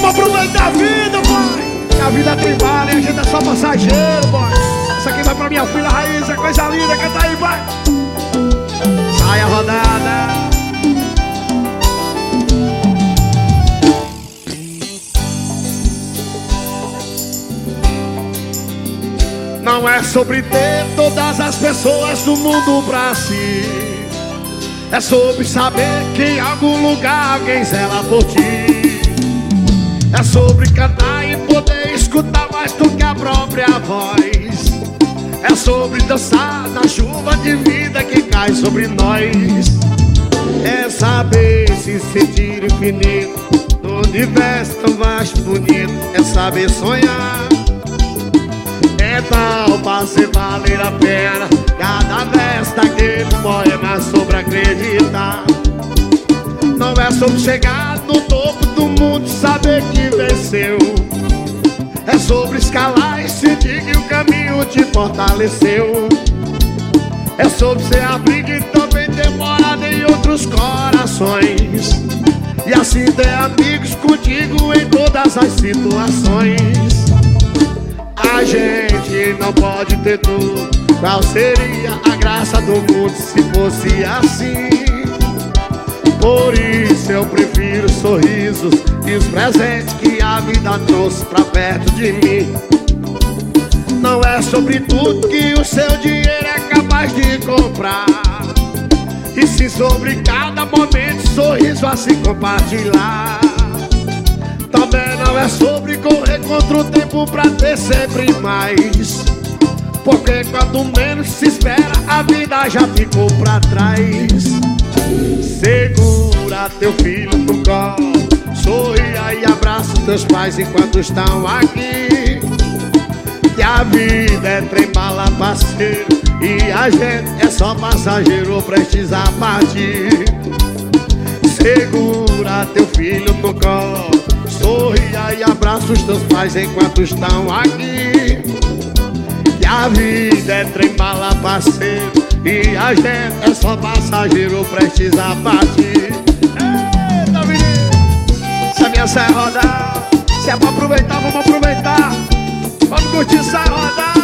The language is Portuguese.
Vamos aproveitar a vida, pai. A vida tem vale, a gente é só passageiro, boy. Isso aqui vai pra minha filha Raíssa, coisa linda, canta aí, vai. Sai a rodada. Não é sobre ter todas as pessoas do mundo pra si. É sobre saber que em algum lugar alguém zela por ti. É sobre cantar e poder escutar mais do que a própria voz. É sobre dançar na chuva de vida que cai sobre nós. É saber se sentir infinito no universo tão vasto, bonito. É saber sonhar é tal pra ser valer a pena Cada verso daquele poema sobre acreditar Não é sobre chegar no topo do mundo saber que venceu É sobre escalar e sentir que o caminho te fortaleceu É sobre ser abrigo e também ter morada em outros corações E assim ter amigos contigo em todas as situações a gente não pode ter tudo. Qual seria a graça do mundo se fosse assim? Por isso eu prefiro sorrisos e os presentes que vida trouxe pra perto de mim. Não é sobre tudo que o seu dinheiro é capaz de comprar. E sim sobre cada momento, sorriso a se compartilhar. Também não é sobre correr contra o tempo pra ter sempre mais Porque quando menos se espera a vida já ficou pra trás Segura teu filho no teus pais enquanto estão aqui. Que a vida é trem bala parceiro E a gente é só passageiro prestes a partir. Segura teu filho no colo Sorria e abraça os teus pais enquanto estão aqui. E a vida é trem bala parceiro E a gente é só passageiro prestes a partir serra rodar Se é pra aproveitar, vamos aproveitar. Vamos curtir essa roda